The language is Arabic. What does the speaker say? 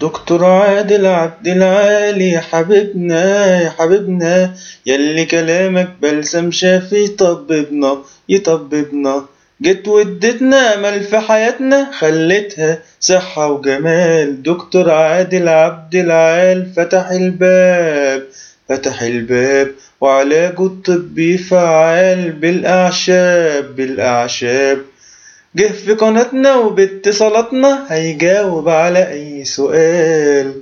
دكتور عادل عبد العالي حبيبنا يا حبيبنا. يلي كلامك بلسم شافي يطببنا يطببنا. جيت واديتنا أمل في حياتنا خليتها صحة وجمال. دكتور عادل عبد العال فتح الباب فتح الباب. وعلاجه الطبي فعال بالأعشاب بالأعشاب. جه في قناتنا وباتصالاتنا هيجاوب على أي سؤال.